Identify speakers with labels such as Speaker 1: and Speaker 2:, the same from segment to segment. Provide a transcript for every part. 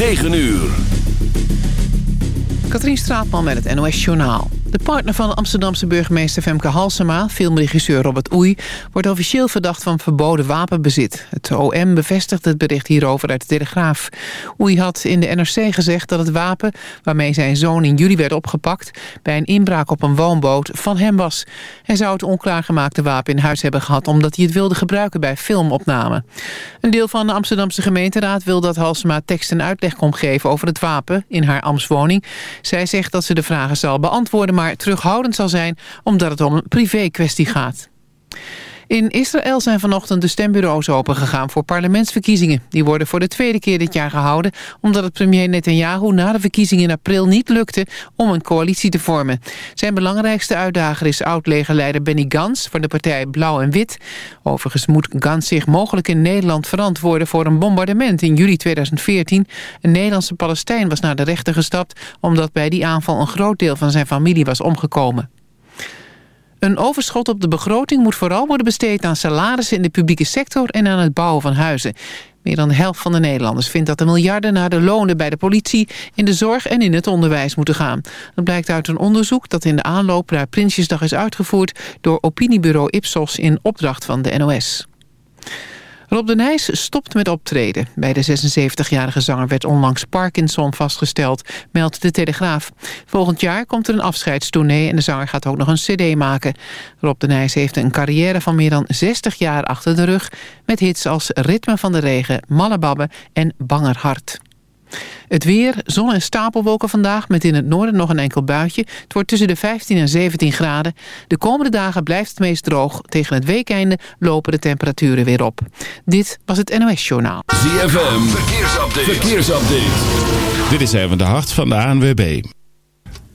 Speaker 1: 9 uur.
Speaker 2: Katrien Straatman met het NOS Journaal. De partner van Amsterdamse burgemeester Femke Halsema, filmregisseur Robert Oei, wordt officieel verdacht van verboden wapenbezit. Het OM bevestigt het bericht hierover uit de Telegraaf. Oei had in de NRC gezegd dat het wapen, waarmee zijn zoon in juli werd opgepakt, bij een inbraak op een woonboot van hem was. Hij zou het onklaargemaakte wapen in huis hebben gehad omdat hij het wilde gebruiken bij filmopnamen. Een deel van de Amsterdamse gemeenteraad wil dat Halsema tekst en uitleg komt geven over het wapen in haar ambtswoning. Zij zegt dat ze de vragen zal beantwoorden, maar terughoudend zal zijn omdat het om een privé kwestie gaat. In Israël zijn vanochtend de stembureaus opengegaan voor parlementsverkiezingen. Die worden voor de tweede keer dit jaar gehouden... omdat het premier Netanyahu na de verkiezingen in april niet lukte... om een coalitie te vormen. Zijn belangrijkste uitdager is oud-legerleider Benny Gans... van de partij Blauw en Wit. Overigens moet Gans zich mogelijk in Nederland verantwoorden... voor een bombardement in juli 2014. Een Nederlandse Palestijn was naar de rechter gestapt... omdat bij die aanval een groot deel van zijn familie was omgekomen. Een overschot op de begroting moet vooral worden besteed aan salarissen in de publieke sector en aan het bouwen van huizen. Meer dan de helft van de Nederlanders vindt dat de miljarden naar de lonen bij de politie, in de zorg en in het onderwijs moeten gaan. Dat blijkt uit een onderzoek dat in de aanloop naar Prinsjesdag is uitgevoerd door opiniebureau Ipsos in opdracht van de NOS. Rob de Nijs stopt met optreden. Bij de 76-jarige zanger werd onlangs Parkinson vastgesteld, meldt de Telegraaf. Volgend jaar komt er een afscheidstournee en de zanger gaat ook nog een cd maken. Rob de Nijs heeft een carrière van meer dan 60 jaar achter de rug... met hits als Ritme van de Regen, Mallebabbe en Banger Hart. Het weer, zon en stapelwolken vandaag met in het noorden nog een enkel buitje. Het wordt tussen de 15 en 17 graden. De komende dagen blijft het meest droog. Tegen het weekeinde lopen de temperaturen weer op. Dit was het NOS Journaal.
Speaker 1: ZFM, verkeersupdate. verkeersupdate.
Speaker 3: Dit is even de hart van de ANWB.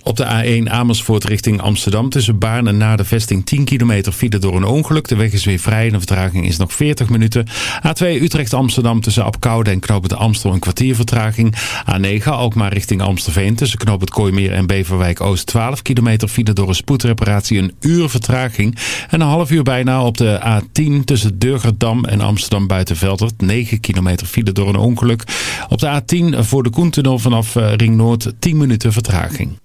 Speaker 3: Op de A1 Amersfoort richting Amsterdam tussen Baarn en na de vesting 10 kilometer file door een ongeluk. De weg is weer vrij en de vertraging is nog 40 minuten. A2 Utrecht-Amsterdam tussen Apkoude en Knoop het Amstel een kwartier vertraging. A9 Alkmaar richting Amstelveen tussen Knoop het Kooimeer en Beverwijk-Oost 12 kilometer file door een spoedreparatie een uur vertraging. En een half uur bijna op de A10 tussen Durgerdam en Amsterdam Buitenveldert 9 kilometer file door een ongeluk. Op de A10 voor de Koentunnel vanaf eh, Ring Noord 10 minuten vertraging.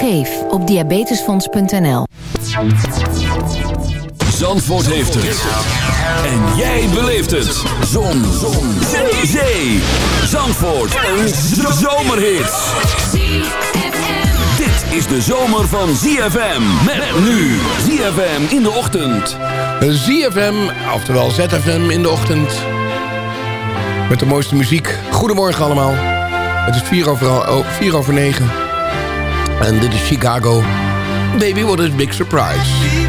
Speaker 4: Geef op diabetesfonds.nl.
Speaker 1: Zandvoort heeft het. En jij beleeft het. Zon. Zon. Zee. Zee. Zandvoort. Een zomerhit. Dit is de zomer van ZFM. Met nu. ZFM in de ochtend.
Speaker 5: ZFM, oftewel ZFM in de ochtend. Met de mooiste muziek. Goedemorgen allemaal. Het is 4 over, oh, 4 over 9. En dit is Chicago. Baby, what
Speaker 6: a big surprise.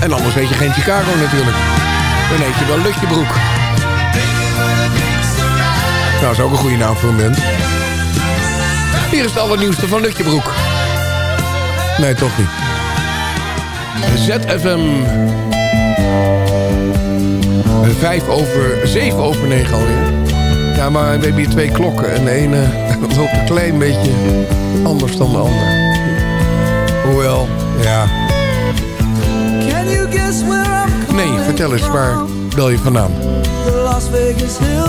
Speaker 5: En anders weet je geen Chicago natuurlijk. Dan heet je wel Lutjebroek. Nou, is ook een goede naam voor een band. Hier is het allernieuwste van Lutjebroek. Nee, toch niet. ZFM. Vijf over, zeven over negen alweer. Ja, maar we hebben hier twee klokken. En de ene loopt een klein beetje anders dan de ander. Hoewel, ja. Vertel eens, waar bel je vandaan?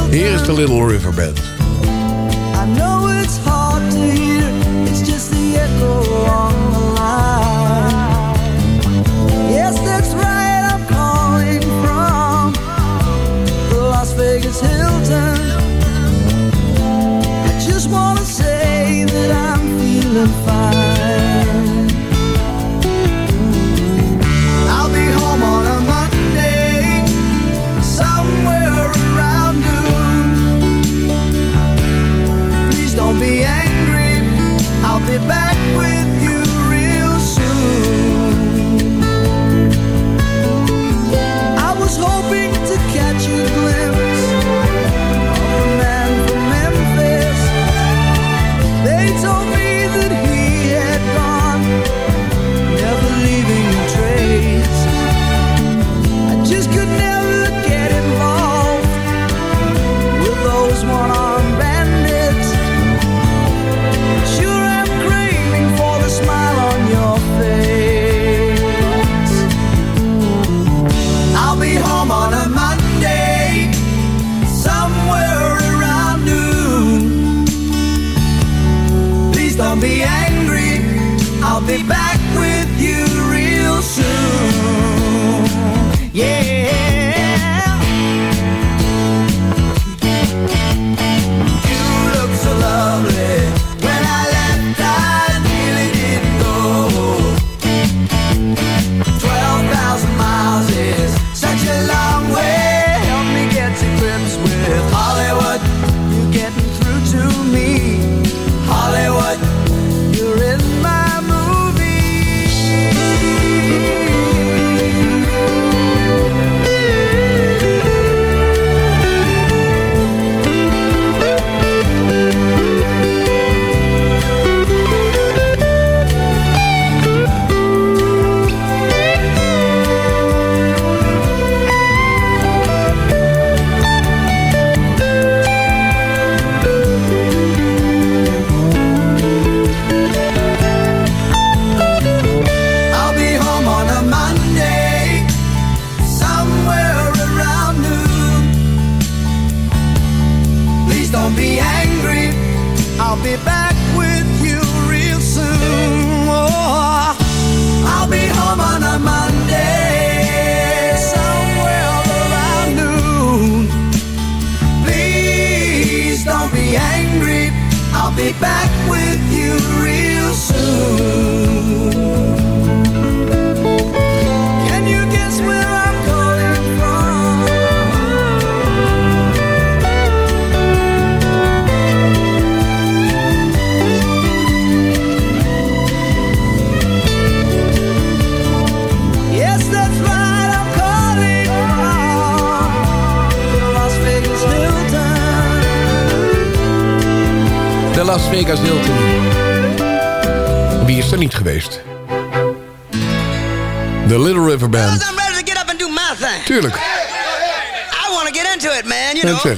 Speaker 5: Hier is de Little River Band.
Speaker 7: I know it's hard to hear. It's just the the from the Hilton. I just want to say that I'm feeling fine.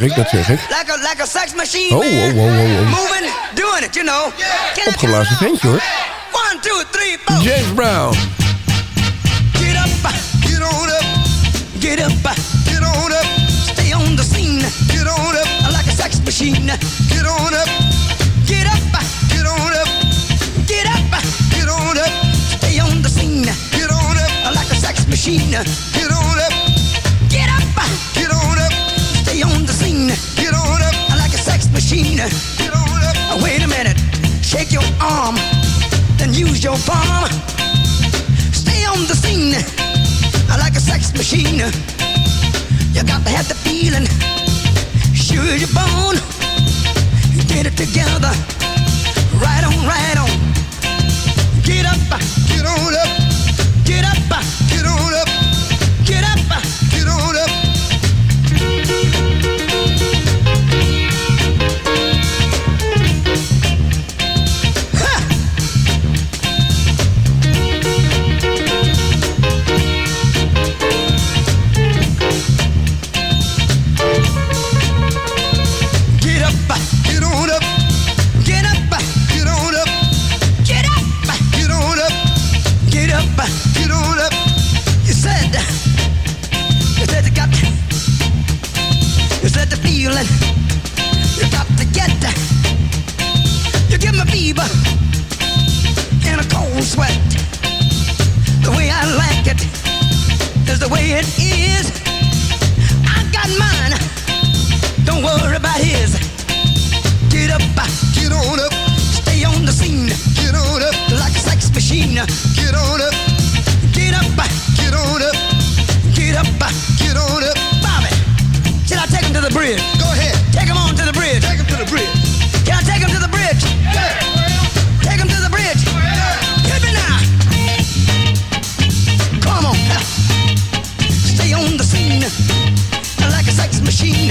Speaker 5: Ik, dat zeg ik.
Speaker 8: like a like a sex machine,
Speaker 5: Oh, oh, oh, oh, oh.
Speaker 8: Moving, doing it, you know. I-
Speaker 5: Opgeblazen ventje hoor.
Speaker 8: One, two, three, four.
Speaker 5: James Brown.
Speaker 8: Get up, get on up, get up, get on up. Stay on the scene, get on up, like a sex machine. Get on up, get up, get on up, get up, get on up. Stay on the scene, get on up, like a sex machine. Get on up, get on up, like a sex machine. Get on up. Wait a minute, shake your arm, then use your palm. Stay on the scene I like a sex machine. You got to have the feeling. Sure you're. Get it together. Right on, right on. Get up, get on up. zo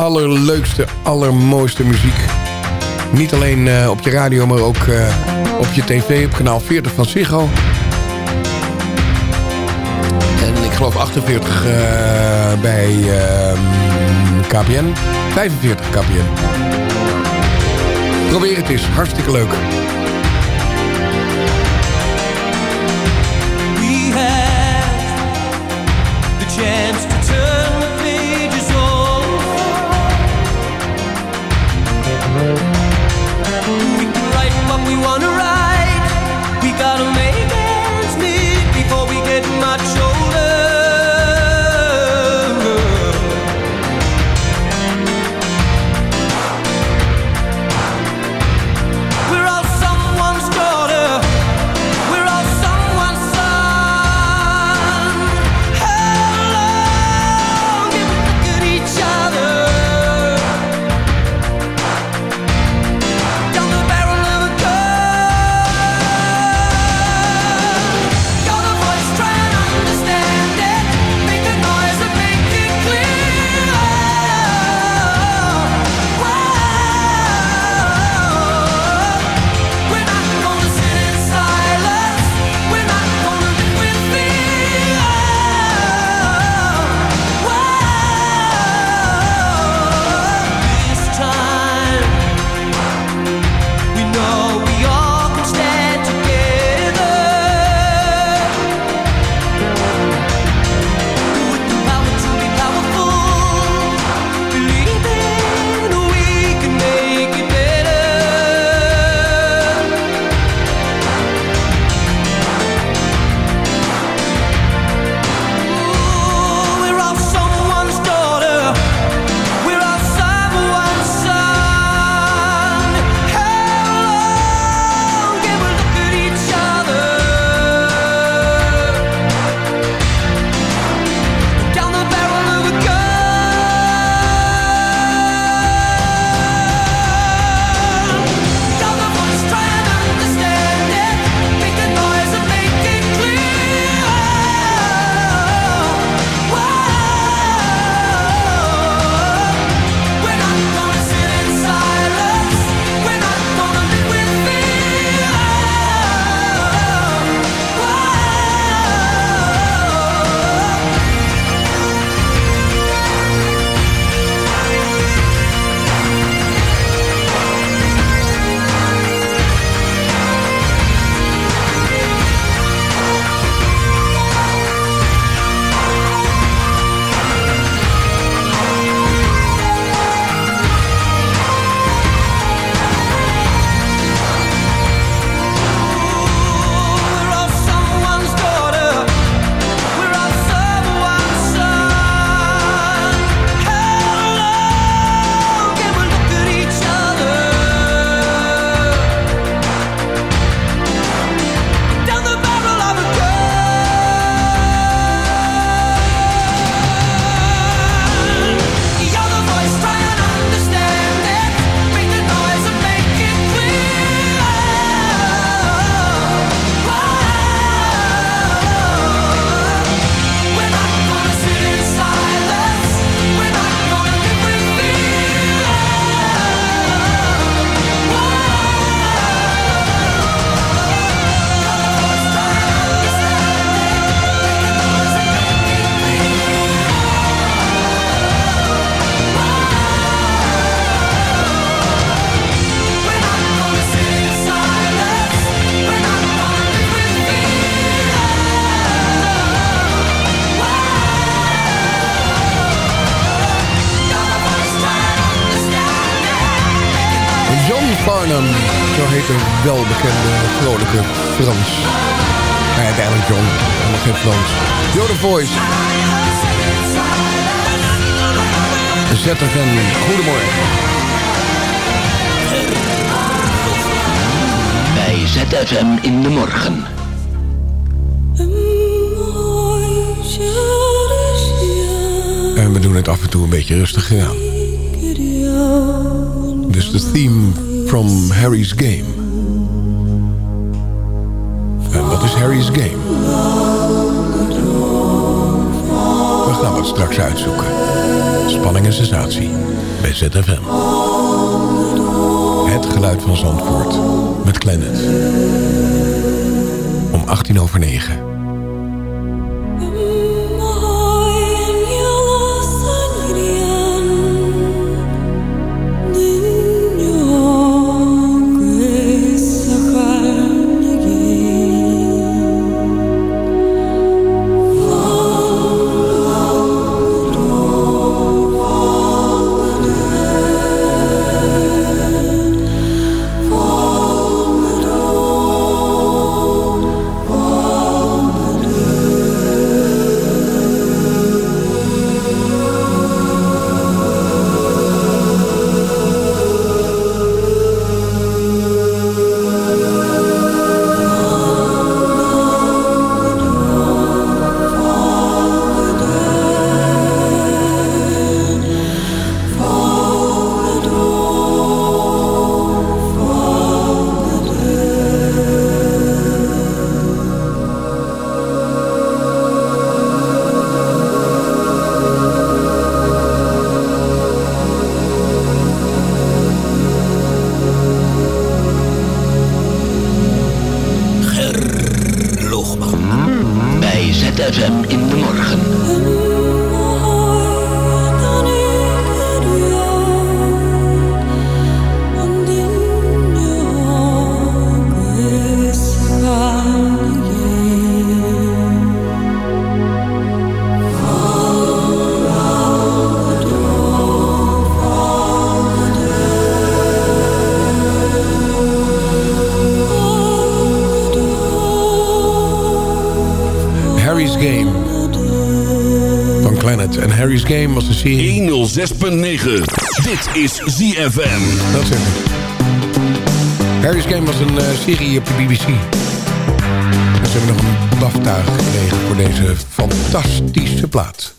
Speaker 8: allerleukste, allermooiste muziek. Niet alleen eh, op je radio, maar ook eh, op je tv, op kanaal 40 van Ziggo. En ik geloof 48 eh, bij KPN. 45 KPN. Probeer het eens, hartstikke leuk.
Speaker 5: Welbekende, vrolijke Frans. Heet eigenlijk John, helemaal geen Frans. Yo, The Voice. ZFM, goedemorgen.
Speaker 9: Bij ZFM in de morgen.
Speaker 5: En we doen het af en toe een beetje rustig aan. Dus de theme from Harry's Game. Wat is Harry's Game? We gaan het straks uitzoeken. Spanning en sensatie bij ZFM. Het geluid van Zandvoort met Planet. Om 18 over 9. En Harry's Game was een serie...
Speaker 1: 106.9. Dit is ZFM.
Speaker 5: Dat zeg ik. Harry's Game was een eh, serie op de BBC. En ze hebben nog een BAFTA gekregen voor deze fantastische plaat.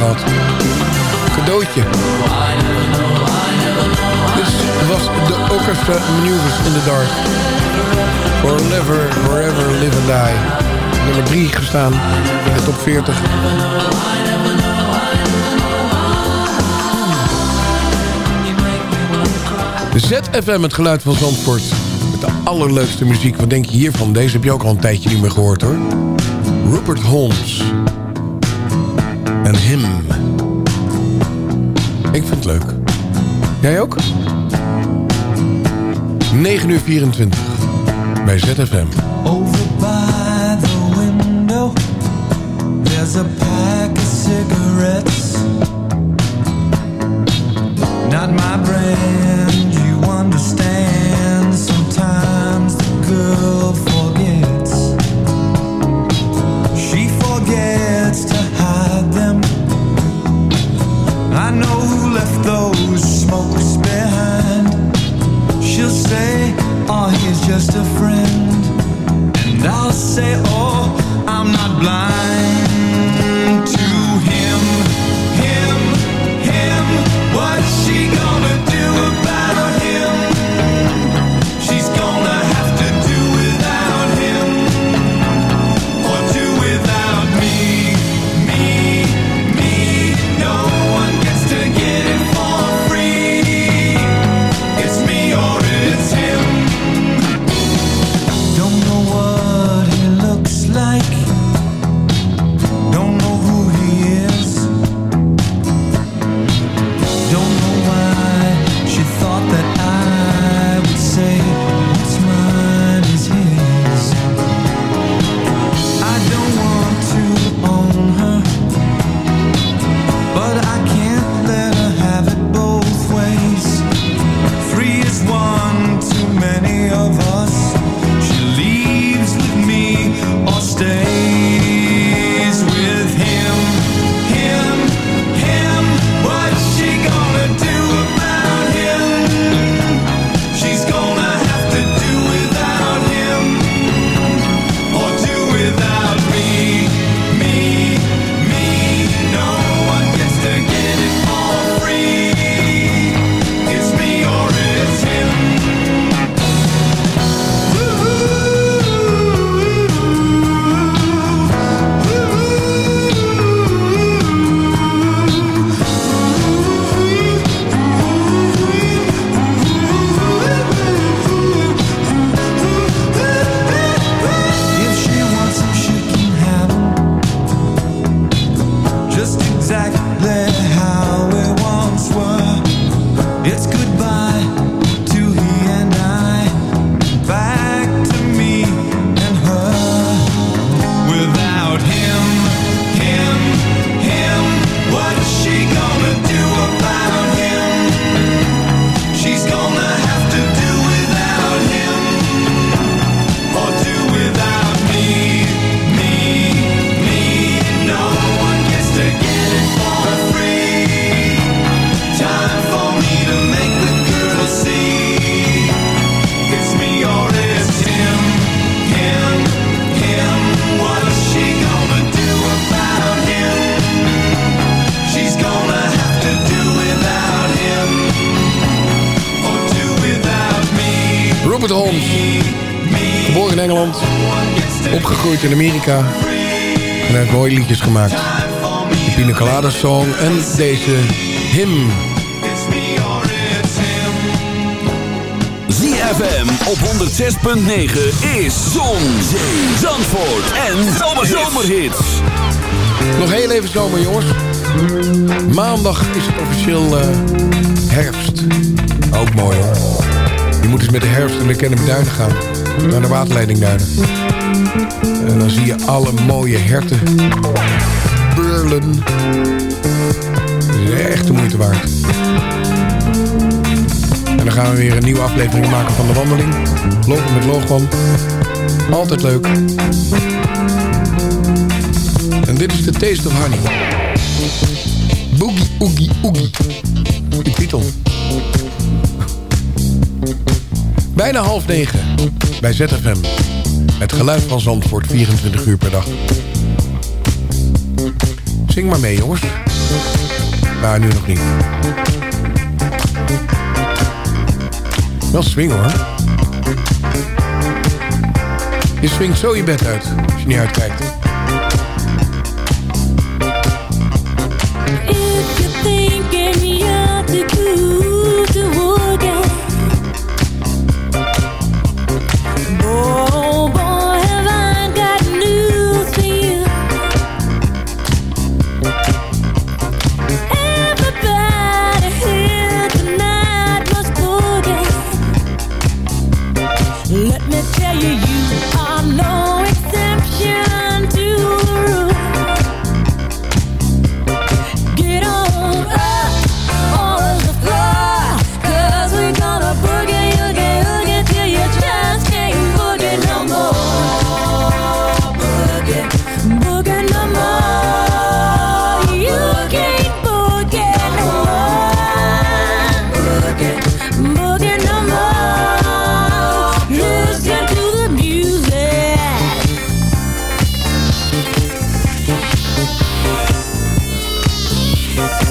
Speaker 5: Gehad. Cadeautje. Dit was de Orchestra Maneuvers in the Dark. Forever, forever, live and die. Nummer 3 gestaan in de top 40. ZFM, het geluid van Zandvoort. Met de allerleukste muziek. Wat denk je hiervan? Deze heb je ook al een tijdje niet meer gehoord hoor. Rupert Holmes. En Him. Ik vind het leuk. Jij ook? 9 uur 24. Bij ZFM.
Speaker 10: Over by the window, there's a pack of cigarettes. Not my brand, say, oh, he's just a friend. And I'll say,
Speaker 5: Amerika. En hij heeft mooie liedjes gemaakt. De Pina Colada Song en deze Him.
Speaker 1: ZFM op 106.9 is Zon, Zee, Zandvoort en Zomerhits.
Speaker 5: Nog heel even zomer, jongens. Maandag is het officieel eh, herfst. Ook mooi, hoor. Je moet eens met de herfst in de Kennemer Duinen gaan. Naar de waterleidingduinen. En dan zie je alle mooie herten. Burlen. Het is echt de moeite waard. En dan gaan we weer een nieuwe aflevering maken van de wandeling. Lopen met Loogman. Altijd leuk. En dit is de Taste of Honey. Boogie, oogie, oogie. Die titel. Bijna half negen bij ZFM. Het geluid van Zandvoort 24 uur per dag. Zing maar mee, jongens. Maar nu nog niet. Wel swing, hoor. Je swingt zo je bed uit, als je niet uitkijkt.
Speaker 11: There's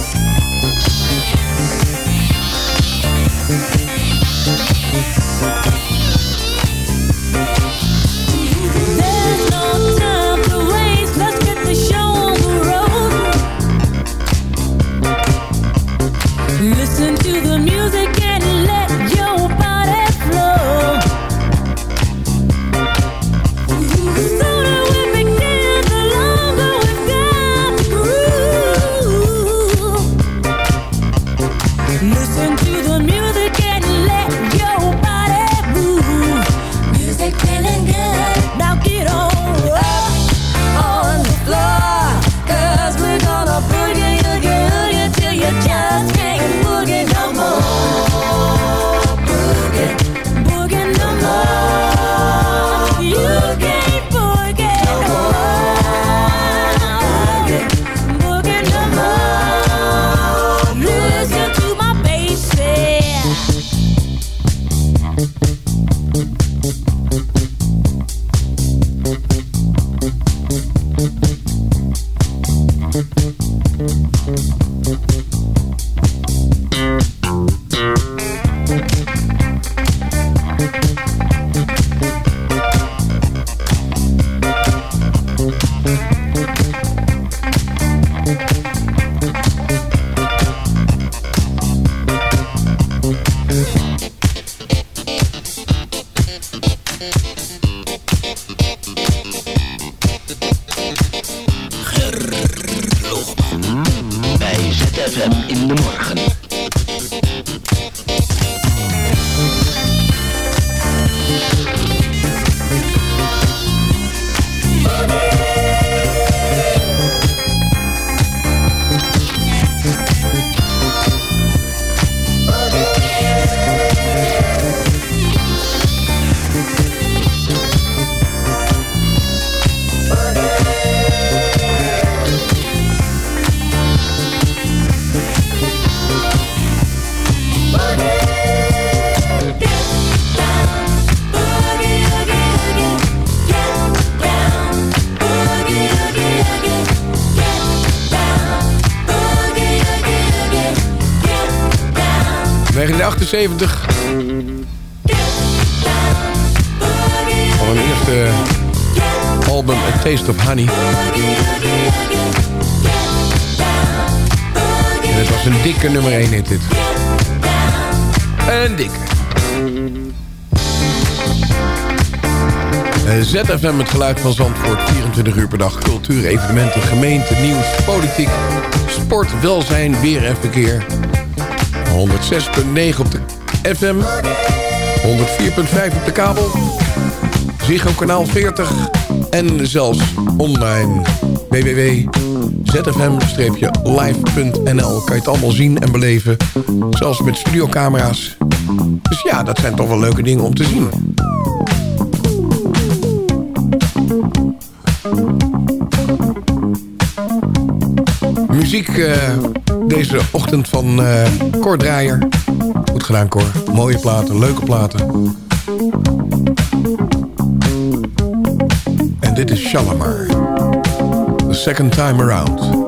Speaker 5: 1978. Van eerste album A Taste of Honey. En het was een dikke nummer 1 hit dit. Een dikke. Eh, ZFM, het geluid van Zandvoort, 24 uur per dag. Cultuur, evenementen, gemeente, nieuws, politiek, sport, welzijn, weer en verkeer. 106.9 op de FM. 104.5 op de kabel. Ziggo kanaal 40. En zelfs online. www.zfm-live.nl Kan je het allemaal zien en beleven. Zelfs met studiocamera's. Dus ja, dat zijn toch wel leuke dingen om te zien.
Speaker 12: Muziek eh, deze ochtend van uh, goed gedaan, Cor. Mooie platen, leuke platen. En dit is Shalimar. The second time around.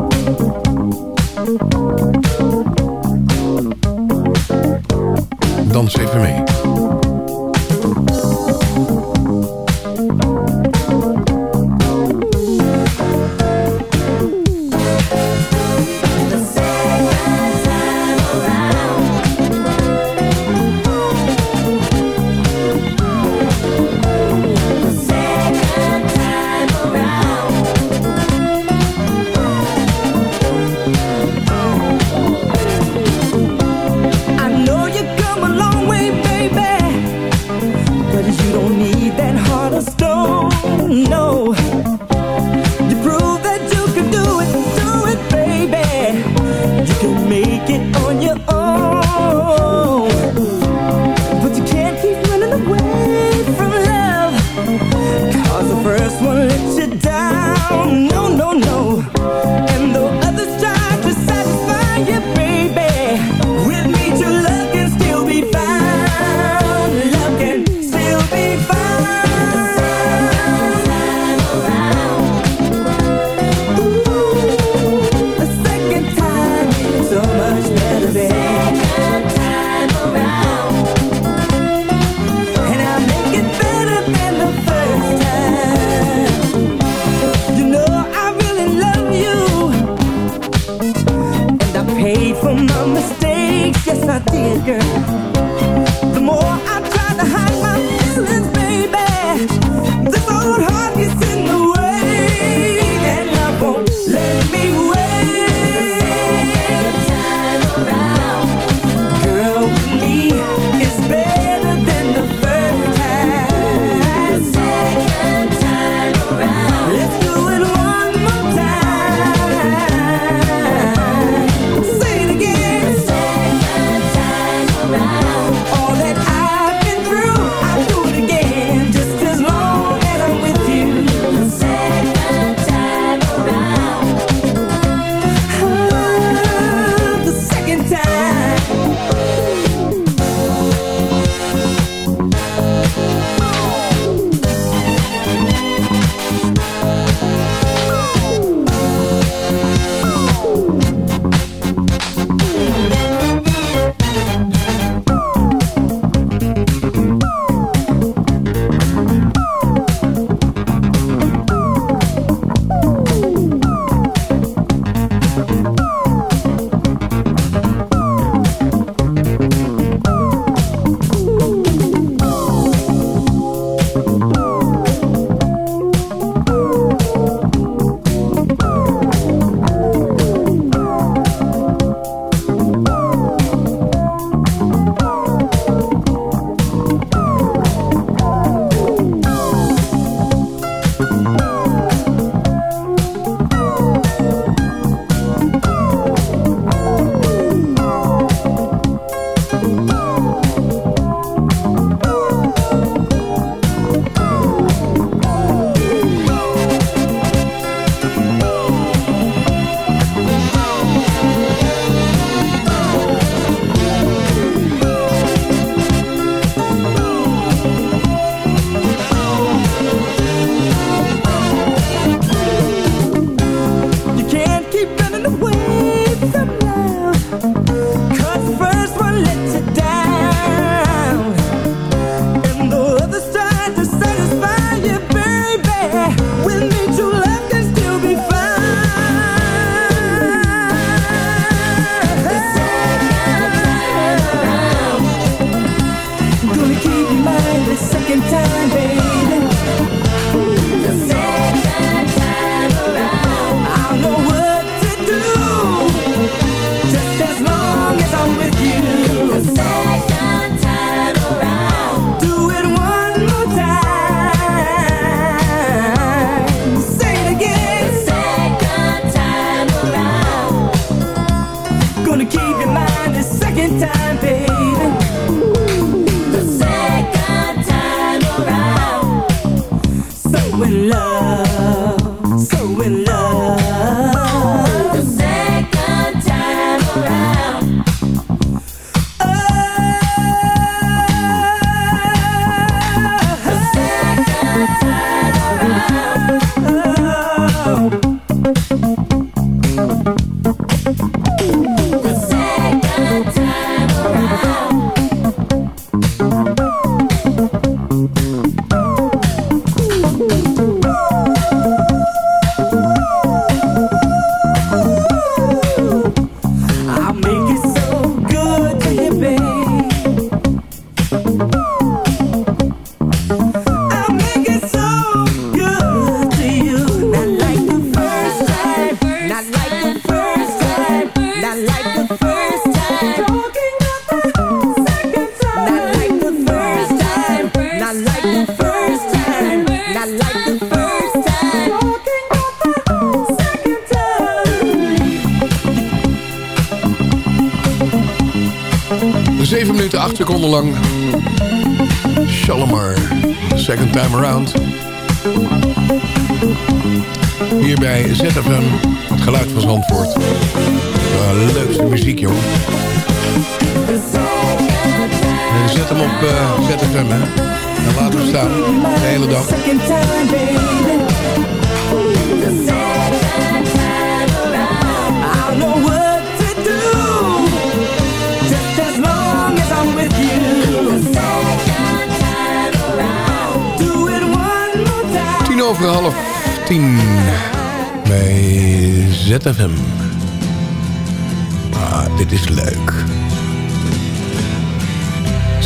Speaker 5: 7 minuten 8 seconden lang. Shalomar, second time around. Hier bij ZFM, het geluid van Zandvoort. Uh, leukste muziek, joh. Zet hem op eh, uh, ZFM, hè. En laat hem staan, de hele dag. Tien over half tien bij ZFM. Ah, dit is leuk.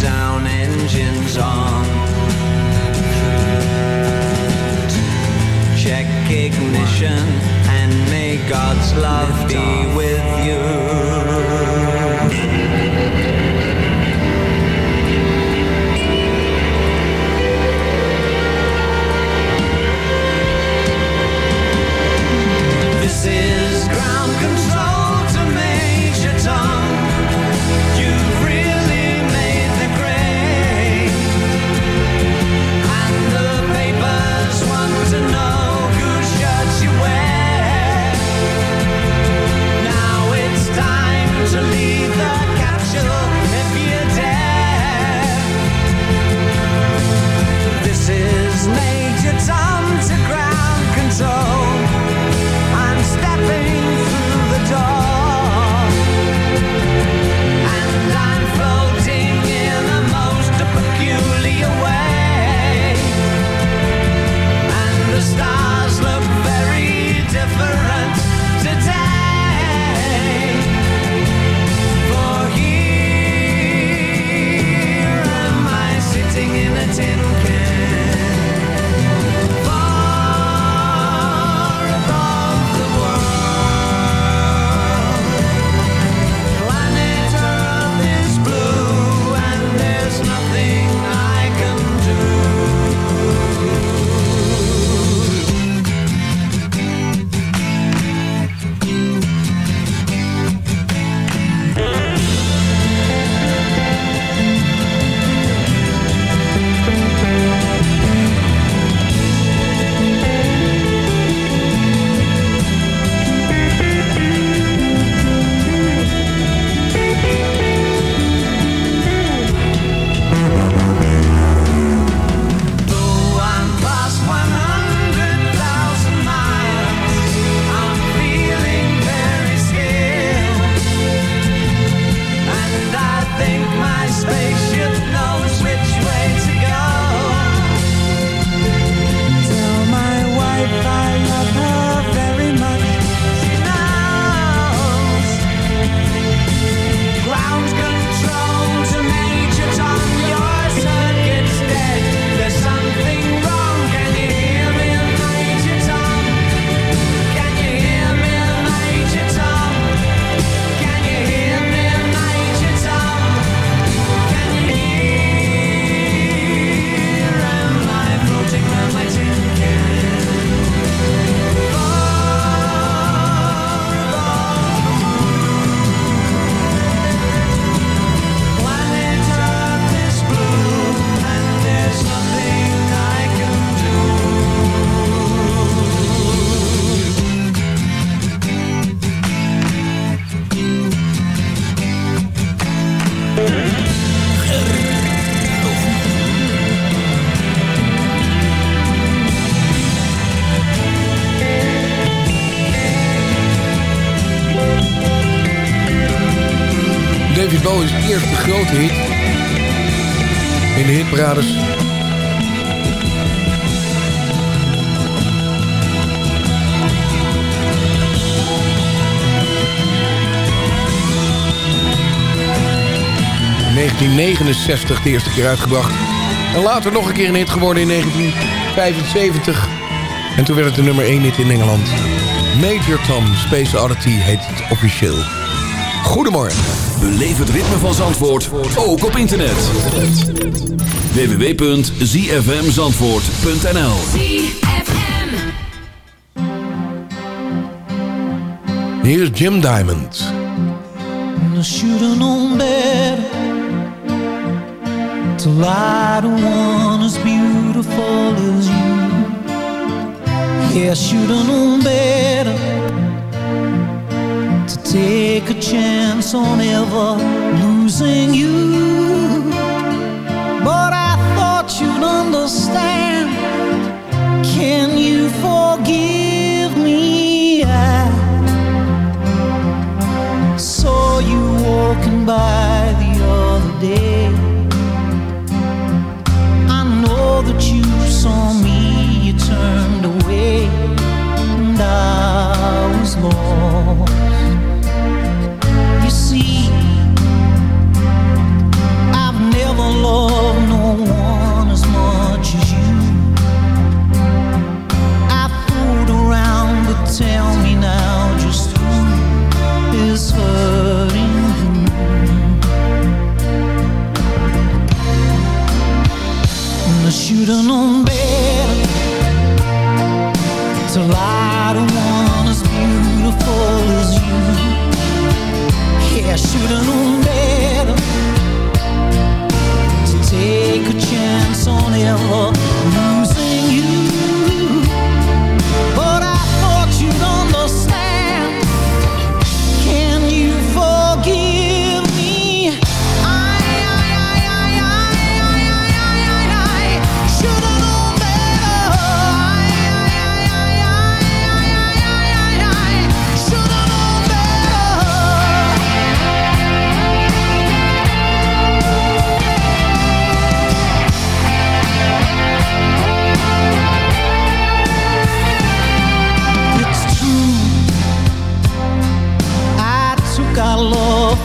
Speaker 13: Countdown engines on. Check ignition and may God's love be with you.
Speaker 5: 1969 de eerste keer uitgebracht. En later nog een keer een hit geworden in 1975. En toen werd het de nummer 1 hit in Engeland. Major Tom, Space Oddity heet het officieel. Goedemorgen.
Speaker 1: Beleef het ritme van Zandvoort, ook op internet. www.zfmzandvoort.nl
Speaker 5: Hier is Jim Diamond.
Speaker 14: I should have known better To lie to one as beautiful as you. Yeah, I should have known better To take a chance on ever losing you. But I thought you'd understand. Can you forgive me? I saw you walking by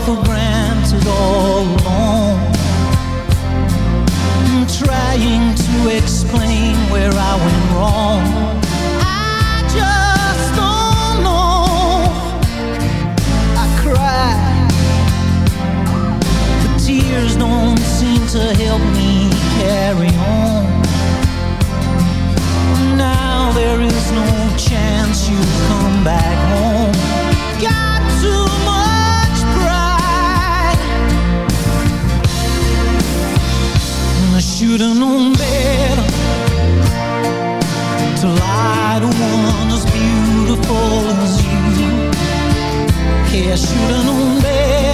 Speaker 14: for granted all along. I'm trying to explain where I went wrong. I just don't know. I cry, but tears don't seem to help me carry on. Now there is no chance you'll come back And I should have known better to lie to one as beautiful as you. Yeah, I should have known better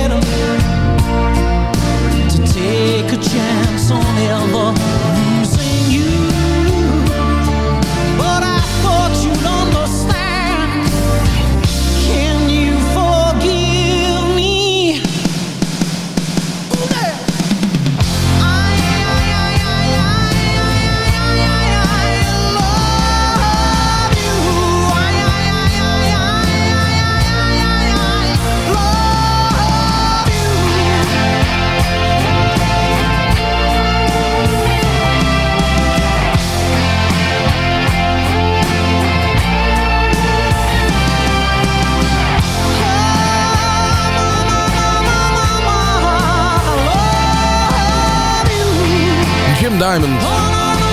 Speaker 5: Diamond.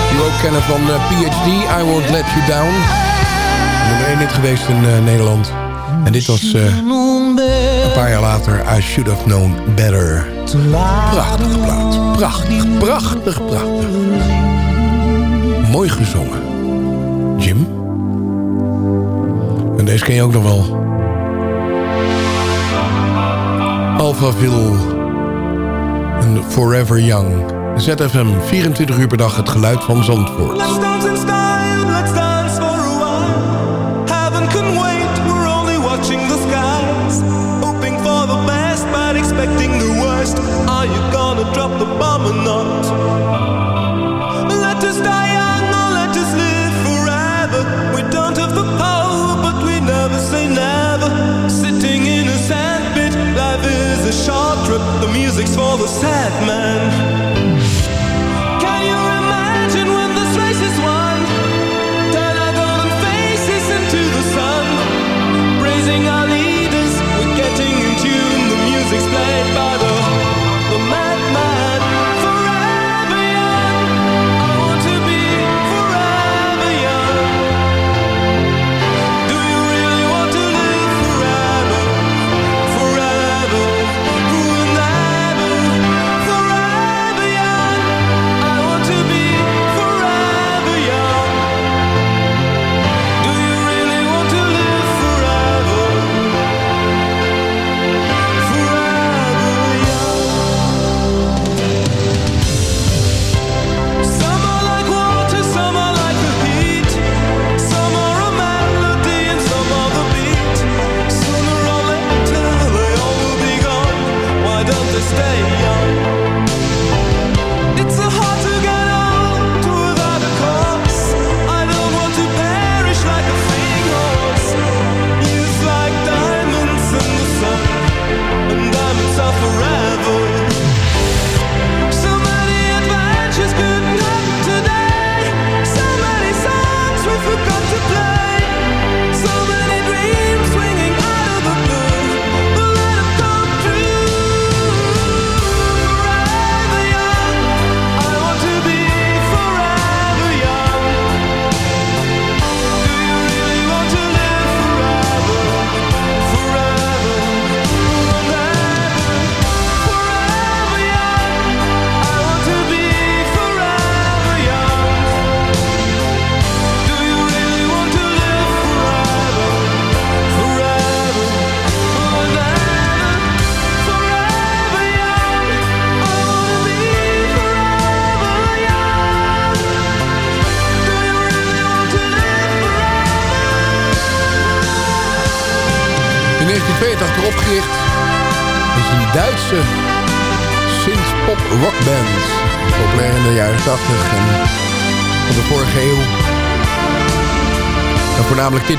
Speaker 5: Die we ook kennen van eh, PhD, I Won't Let You Down. Nummer 1 hit geweest in eh, Nederland. En dit was eh, een paar jaar later I Should Have Known Better. Prachtige plaat. Prachtig, prachtig, prachtig. Mooi gezongen. Jim. En deze ken je ook nog wel. Alphaville. En Forever Young. ZFM 24 uur per dag het geluid van Zandvoort.
Speaker 6: Let's dance in style, let's dance for a while. Heaven can wait, we're only watching the skies. Hoping for the best, but expecting the worst.
Speaker 10: Are you gonna drop the bomb or not? Let us die young let us live forever. We don't have the power, but we never say never. Sitting in a sandpit, that is a short trip. The music's for the sad man.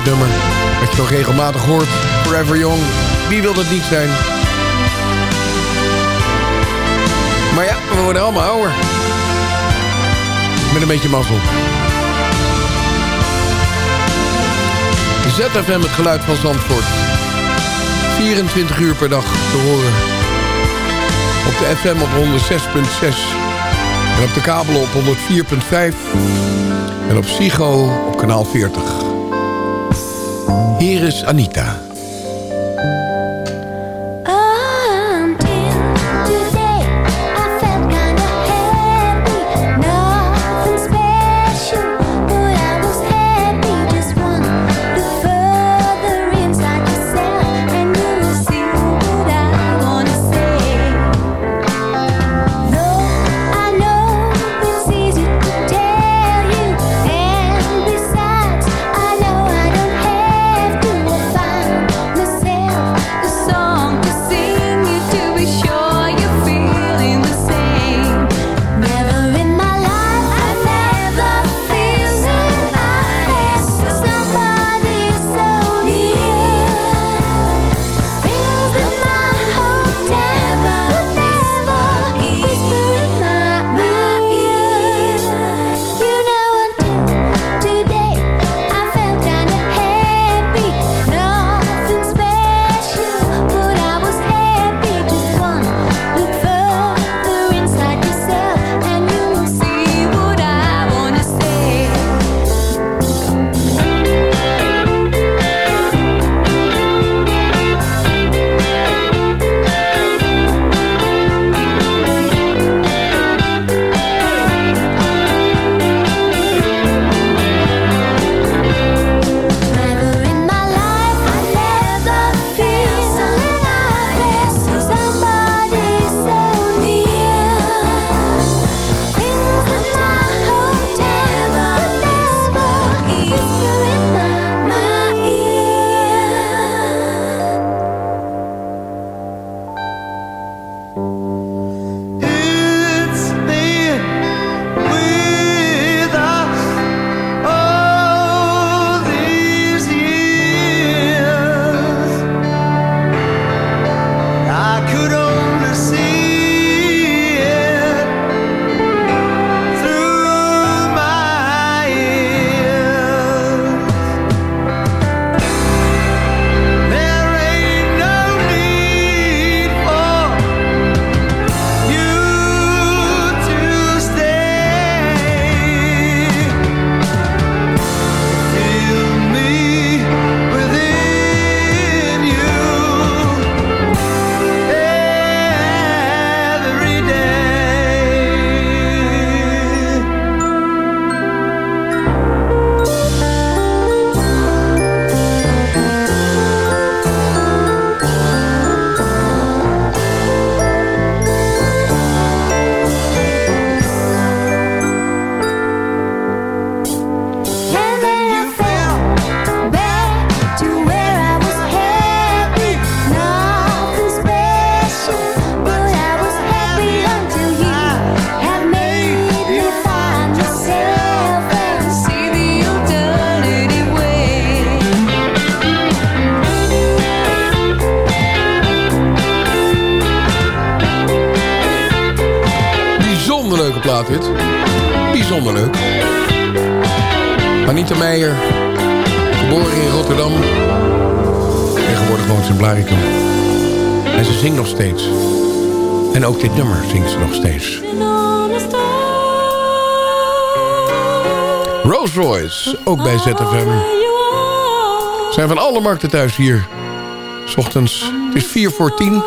Speaker 5: nummer. Wat je toch regelmatig hoort. Forever Young. Wie wil dat niet zijn? Maar ja, we worden allemaal ouder. Met een beetje mazzel. ZFM het geluid van Zandvoort. 24 uur per dag te horen. Op de FM op 106.6. En op de kabel op 104.5. En op Psycho op kanaal 40. Hier is Anita.
Speaker 11: zijn van alle markten thuis hier. S ochtends. Het is 4 voor 10.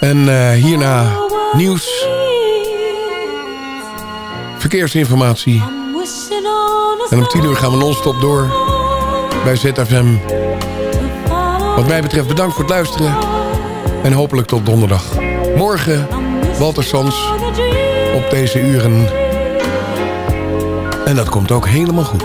Speaker 11: En eh, hierna nieuws. Verkeersinformatie. En om 10 uur gaan we non-stop door bij ZFM. Wat mij betreft bedankt voor het luisteren. En hopelijk tot donderdag. Morgen Walter Sons op deze uren en dat komt ook helemaal goed.